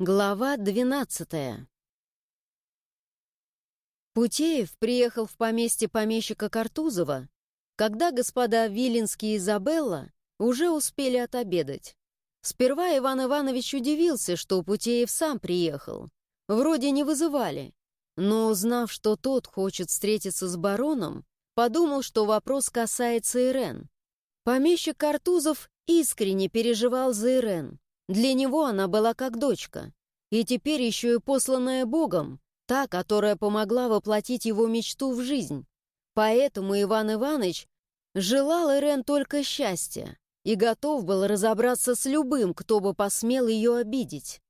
Глава 12 Путеев приехал в поместье помещика Картузова, когда господа Виленский и Изабелла уже успели отобедать. Сперва Иван Иванович удивился, что Путеев сам приехал. Вроде не вызывали. Но узнав, что тот хочет встретиться с бароном, подумал, что вопрос касается Ирен. Помещик Картузов искренне переживал за Ирен. Для него она была как дочка. И теперь еще и посланная Богом, та, которая помогла воплотить его мечту в жизнь. Поэтому Иван Иванович желал Ирен только счастья и готов был разобраться с любым, кто бы посмел ее обидеть.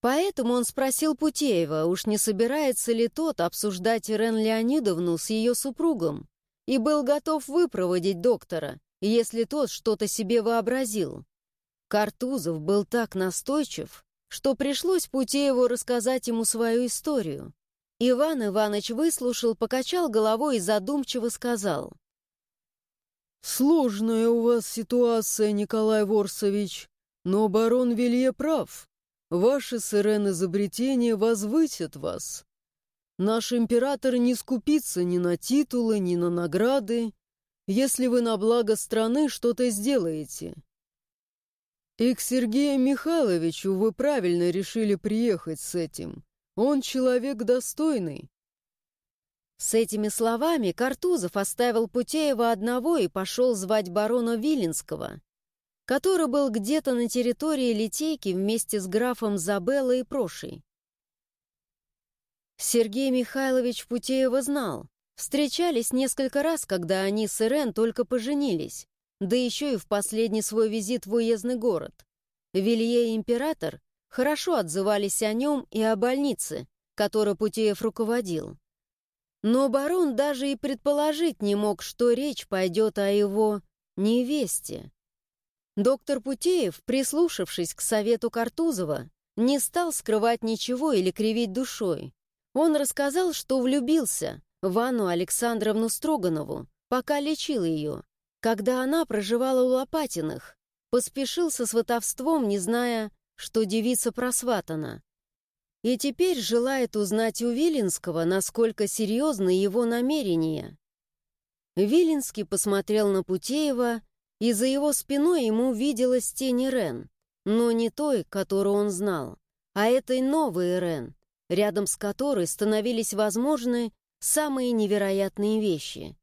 Поэтому он спросил Путеева, уж не собирается ли тот обсуждать Ирен Леонидовну с ее супругом, и был готов выпроводить доктора, если тот что-то себе вообразил. Картузов был так настойчив, что пришлось Путееву рассказать ему свою историю. Иван Иванович выслушал, покачал головой и задумчиво сказал. «Сложная у вас ситуация, Николай Ворсович, но барон Вилье прав. Ваши с Ирен изобретения возвысят вас. Наш император не скупится ни на титулы, ни на награды, если вы на благо страны что-то сделаете. И к Сергею Михайловичу вы правильно решили приехать с этим. Он человек достойный. С этими словами Картузов оставил Путеева одного и пошел звать барона Виленского, который был где-то на территории Литейки вместе с графом Забелло и Прошей. Сергей Михайлович Путеева знал. Встречались несколько раз, когда они с Ирен только поженились да еще и в последний свой визит в уездный город. Вилье и император хорошо отзывались о нем и о больнице, которой Путеев руководил. Но барон даже и предположить не мог, что речь пойдет о его невесте. Доктор Путеев, прислушавшись к совету Картузова, не стал скрывать ничего или кривить душой. Он рассказал, что влюбился в Анну Александровну Строганову, пока лечил ее, когда она проживала у Лопатиных, поспешил со сватовством, не зная, что девица просватана. И теперь желает узнать у Виленского, насколько серьезны его намерения. Виленский посмотрел на Путеева, и за его спиной ему виделась тень Рен, но не той, которую он знал, а этой новой Рен, рядом с которой становились возможны самые невероятные вещи.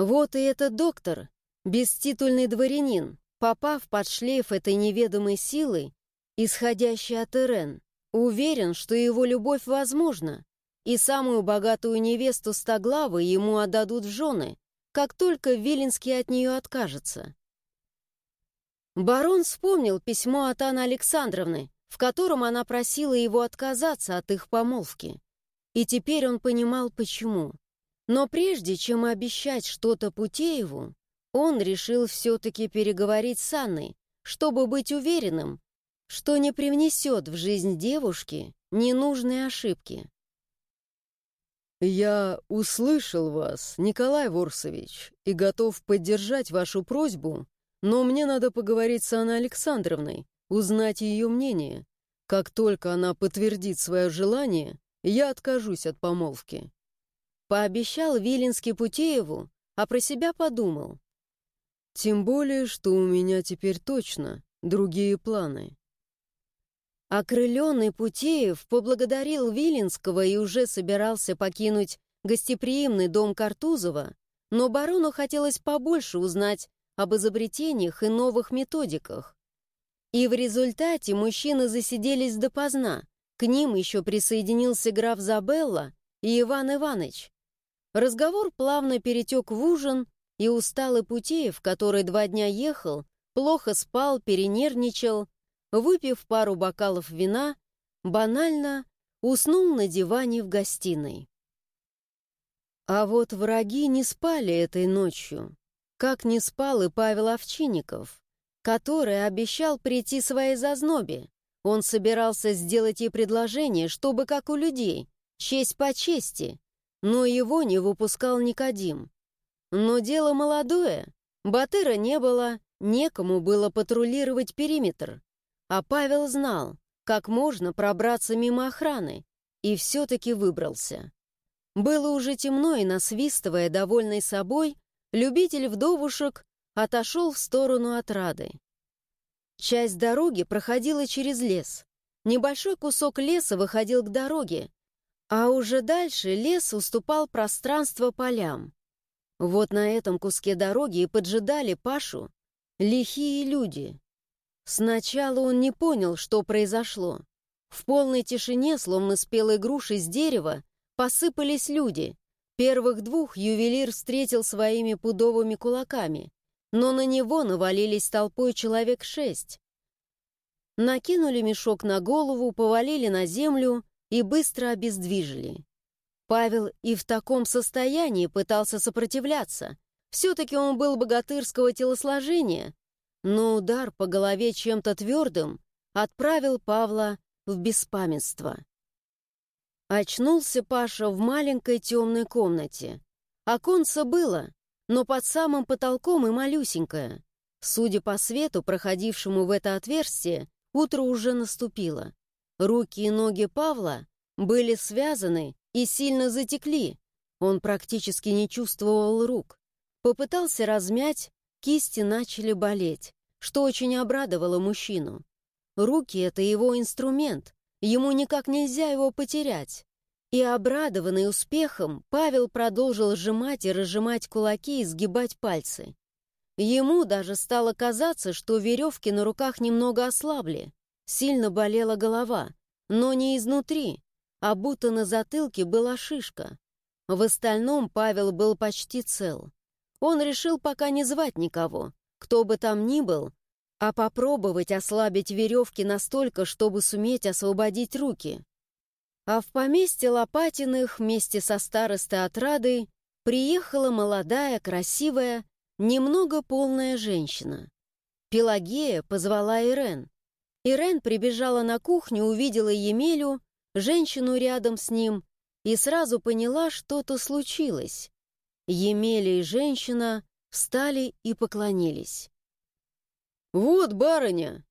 Вот и этот доктор, беститульный дворянин, попав под шлейф этой неведомой силы, исходящей от Ирен, уверен, что его любовь возможна, и самую богатую невесту Стоглавы ему отдадут в жены, как только Виленский от нее откажется. Барон вспомнил письмо от Анны Александровны, в котором она просила его отказаться от их помолвки. И теперь он понимал, почему. Но прежде чем обещать что-то Путееву, он решил все-таки переговорить с Анной, чтобы быть уверенным, что не привнесет в жизнь девушки ненужные ошибки. «Я услышал вас, Николай Ворсович, и готов поддержать вашу просьбу, но мне надо поговорить с Анной Александровной, узнать ее мнение. Как только она подтвердит свое желание, я откажусь от помолвки». Пообещал Виленский Путееву, а про себя подумал. Тем более, что у меня теперь точно другие планы. Окрыленный Путеев поблагодарил Виленского и уже собирался покинуть гостеприимный дом Картузова, но барону хотелось побольше узнать об изобретениях и новых методиках. И в результате мужчины засиделись допоздна. К ним еще присоединился граф Забелла и Иван Иванович. Разговор плавно перетек в ужин, и усталый Путеев, который два дня ехал, плохо спал, перенервничал, выпив пару бокалов вина, банально уснул на диване в гостиной. А вот враги не спали этой ночью, как не спал и Павел Овчинников, который обещал прийти своей зазнобе. Он собирался сделать ей предложение, чтобы, как у людей, честь по чести, но его не выпускал Никодим. Но дело молодое, Батыра не было, некому было патрулировать периметр. А Павел знал, как можно пробраться мимо охраны, и все-таки выбрался. Было уже темно, и, насвистывая, довольный собой, любитель вдовушек отошел в сторону от Рады. Часть дороги проходила через лес. Небольшой кусок леса выходил к дороге, а уже дальше лес уступал пространство полям. Вот на этом куске дороги и поджидали Пашу лихие люди. Сначала он не понял, что произошло. В полной тишине, словно спелой груши с дерева, посыпались люди. Первых двух ювелир встретил своими пудовыми кулаками, но на него навалились толпой человек шесть. Накинули мешок на голову, повалили на землю и быстро обездвижили. Павел и в таком состоянии пытался сопротивляться. Все-таки он был богатырского телосложения, но удар по голове чем-то твердым отправил Павла в беспамятство. Очнулся Паша в маленькой темной комнате. Оконце было, но под самым потолком и малюсенькое. Судя по свету, проходившему в это отверстие, утро уже наступило. Руки и ноги Павла были связаны и сильно затекли. Он практически не чувствовал рук. Попытался размять, кисти начали болеть, что очень обрадовало мужчину. Руки — это его инструмент, ему никак нельзя его потерять. И обрадованный успехом, Павел продолжил сжимать и разжимать кулаки и сгибать пальцы. Ему даже стало казаться, что веревки на руках немного ослабли. Сильно болела голова, но не изнутри, а будто на затылке была шишка. В остальном Павел был почти цел. Он решил пока не звать никого, кто бы там ни был, а попробовать ослабить веревки настолько, чтобы суметь освободить руки. А в поместье Лопатиных вместе со старостой отрады приехала молодая, красивая, немного полная женщина. Пелагея позвала Ирен. Ирен прибежала на кухню, увидела Емелю, женщину рядом с ним, и сразу поняла, что-то случилось. Емеля и женщина встали и поклонились. «Вот, барыня!»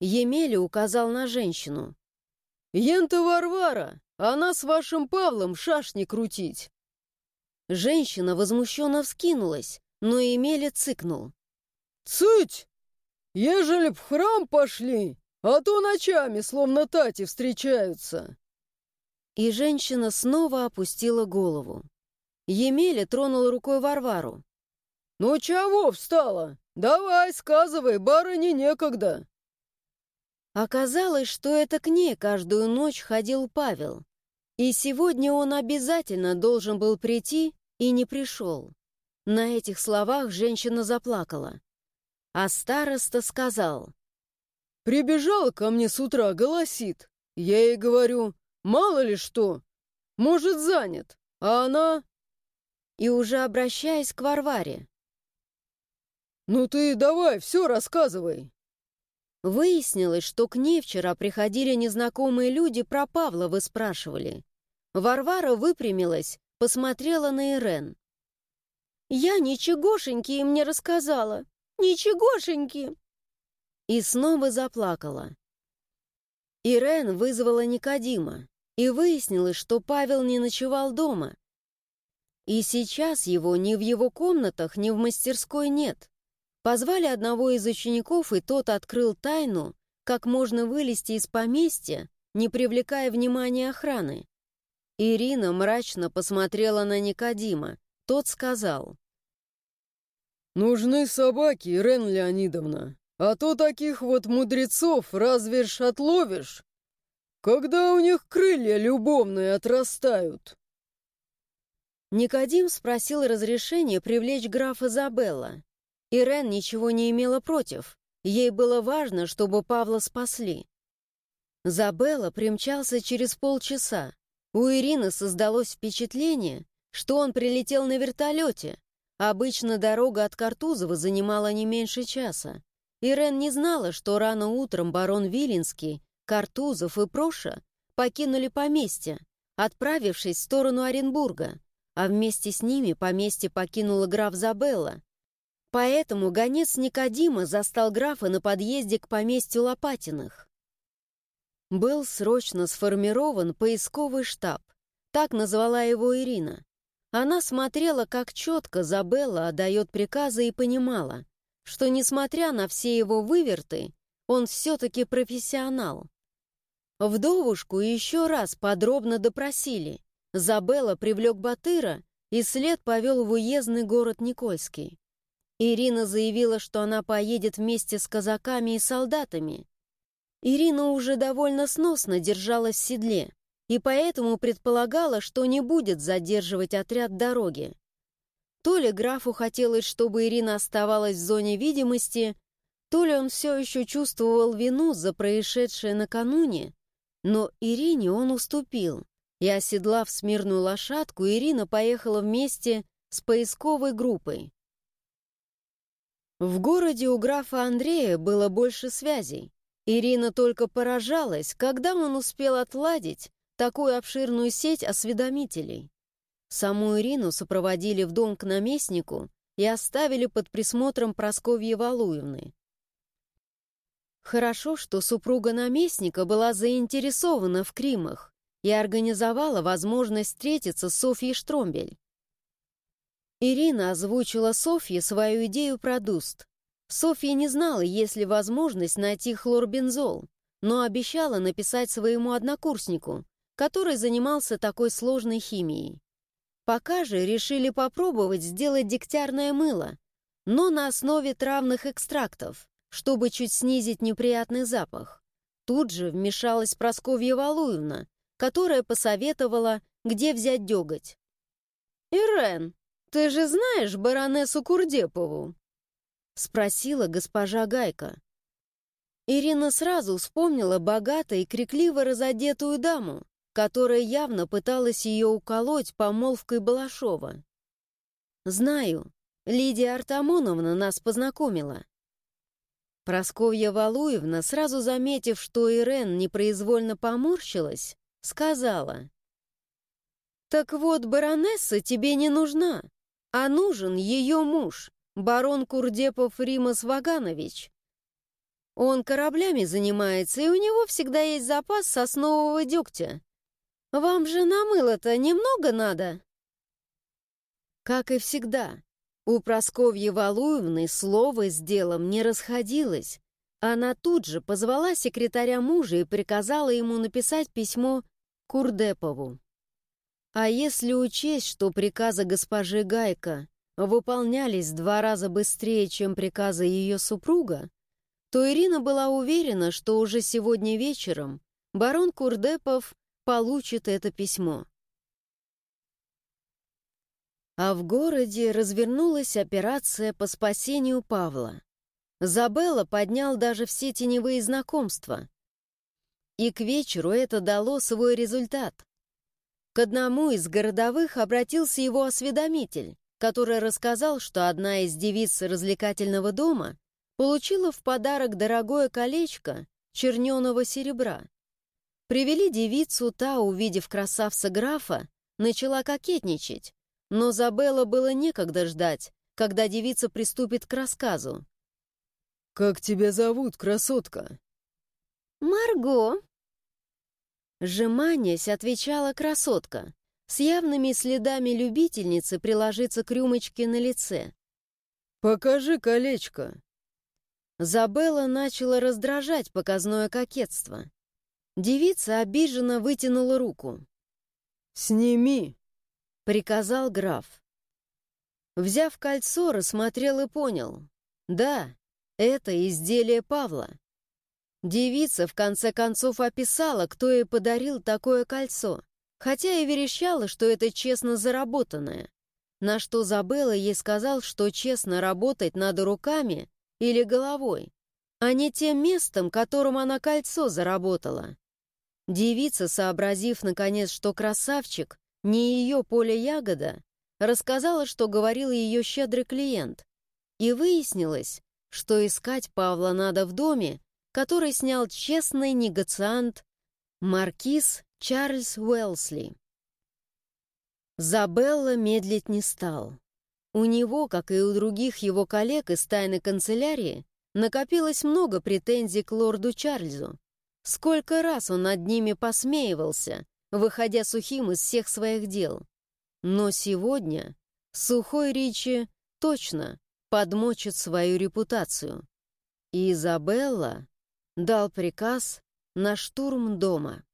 Емеля указал на женщину. «Ента Варвара! Она с вашим Павлом шашни крутить!» Женщина возмущенно вскинулась, но Емеля цыкнул. «Цыть! Ежели б в храм пошли, а то ночами словно тати встречаются!» И женщина снова опустила голову. Емеля тронул рукой Варвару. «Ну чего встала? «Давай, сказывай, барыне некогда!» Оказалось, что это к ней каждую ночь ходил Павел. И сегодня он обязательно должен был прийти и не пришел. На этих словах женщина заплакала. А староста сказал. «Прибежала ко мне с утра, голосит. Я ей говорю, мало ли что, может, занят, а она...» И уже обращаясь к Варваре. «Ну ты давай, все рассказывай!» Выяснилось, что к ней вчера приходили незнакомые люди, про Павла выспрашивали. Варвара выпрямилась, посмотрела на Ирен. «Я ничегошеньки им не рассказала! Ничегошеньки!» И снова заплакала. Ирен вызвала Никодима, и выяснилось, что Павел не ночевал дома. И сейчас его ни в его комнатах, ни в мастерской нет. Позвали одного из учеников, и тот открыл тайну, как можно вылезти из поместья, не привлекая внимания охраны. Ирина мрачно посмотрела на Никодима. Тот сказал. «Нужны собаки, Ирен Леонидовна, а то таких вот мудрецов разве ж отловишь, когда у них крылья любовные отрастают». Никодим спросил разрешения привлечь графа Забелла. Ирен ничего не имела против. Ей было важно, чтобы Павла спасли. Забелла примчался через полчаса. У Ирины создалось впечатление, что он прилетел на вертолете. Обычно дорога от Картузова занимала не меньше часа. Ирен не знала, что рано утром барон Виленский, Картузов и Проша покинули поместье, отправившись в сторону Оренбурга, а вместе с ними поместье покинула граф Забелла, Поэтому гонец Никодима застал графа на подъезде к поместью Лопатиных. Был срочно сформирован поисковый штаб. Так назвала его Ирина. Она смотрела, как четко Забелла отдает приказы и понимала, что, несмотря на все его выверты, он все-таки профессионал. Вдовушку еще раз подробно допросили. Забелла привлек Батыра, и след повел в уездный город Никольский. Ирина заявила, что она поедет вместе с казаками и солдатами. Ирина уже довольно сносно держалась в седле, и поэтому предполагала, что не будет задерживать отряд дороги. То ли графу хотелось, чтобы Ирина оставалась в зоне видимости, то ли он все еще чувствовал вину за происшедшее накануне, но Ирине он уступил, и, оседлав смирную лошадку, Ирина поехала вместе с поисковой группой. В городе у графа Андрея было больше связей. Ирина только поражалась, когда он успел отладить такую обширную сеть осведомителей. Саму Ирину сопроводили в дом к наместнику и оставили под присмотром Просковьи Валуевны. Хорошо, что супруга наместника была заинтересована в Кримах и организовала возможность встретиться с Софьей Штромбель. Ирина озвучила Софье свою идею про дуст. Софья не знала, есть ли возможность найти хлорбензол, но обещала написать своему однокурснику, который занимался такой сложной химией. Пока же решили попробовать сделать дегтярное мыло, но на основе травных экстрактов чтобы чуть снизить неприятный запах. Тут же вмешалась Просковья Валуевна, которая посоветовала, где взять деготь. «Ирен, ты же знаешь баронессу Курдепову?» — спросила госпожа Гайка. Ирина сразу вспомнила богато и крикливо разодетую даму, которая явно пыталась ее уколоть помолвкой Балашова. «Знаю, Лидия Артамоновна нас познакомила. Просковья Валуевна, сразу заметив, что Ирен непроизвольно поморщилась, сказала. «Так вот, баронесса тебе не нужна, а нужен ее муж, барон Курдепов Римас Ваганович. Он кораблями занимается, и у него всегда есть запас соснового дегтя. Вам же на мыло-то немного надо?» Как и всегда, у Просковьи Валуевны слово с делом не расходилось. Она тут же позвала секретаря мужа и приказала ему написать письмо Курдепову. А если учесть, что приказы госпожи Гайка выполнялись два раза быстрее, чем приказы ее супруга, то Ирина была уверена, что уже сегодня вечером барон Курдепов получит это письмо. А в городе развернулась операция по спасению Павла. Забелла поднял даже все теневые знакомства. И к вечеру это дало свой результат. К одному из городовых обратился его осведомитель, который рассказал, что одна из девиц развлекательного дома получила в подарок дорогое колечко черненого серебра. Привели девицу, та, увидев красавца графа, начала кокетничать, но Забелла было некогда ждать, когда девица приступит к рассказу. «Как тебя зовут, красотка?» «Марго», Сжимаясь, отвечала красотка, с явными следами любительницы приложиться к рюмочке на лице. «Покажи колечко!» Забелла начала раздражать показное кокетство. Девица обиженно вытянула руку. «Сними!» — приказал граф. Взяв кольцо, рассмотрел и понял. Да, это изделие Павла. Девица в конце концов описала, кто ей подарил такое кольцо, хотя и верещала, что это честно заработанное. На что Забелла ей сказал, что честно работать надо руками или головой, а не тем местом, которым она кольцо заработала. Девица, сообразив наконец, что красавчик, не ее поле ягода, рассказала, что говорил ее щедрый клиент. И выяснилось, что искать Павла надо в доме, который снял честный негациант маркиз Чарльз Уэлсли. Забелла медлить не стал. У него, как и у других его коллег из тайной канцелярии, накопилось много претензий к лорду Чарльзу. Сколько раз он над ними посмеивался, выходя сухим из всех своих дел. Но сегодня сухой Ричи точно подмочит свою репутацию. И Изабелла дал приказ на штурм дома.